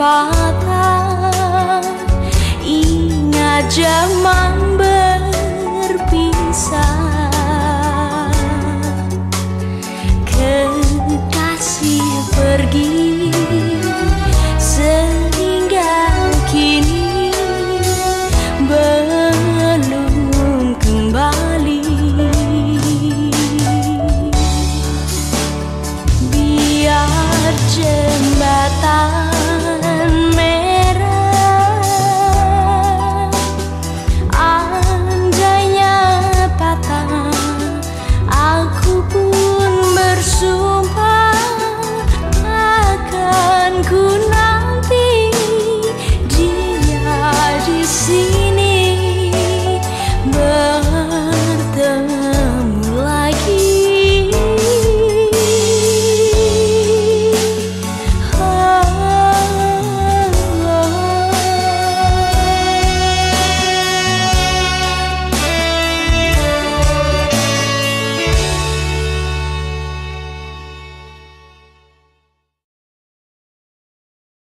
kesempatan Ingat zaman berpisah. Kekasih pergi Sehingga kini belum kembali. Biar jembatan see